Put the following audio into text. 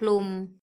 คลุม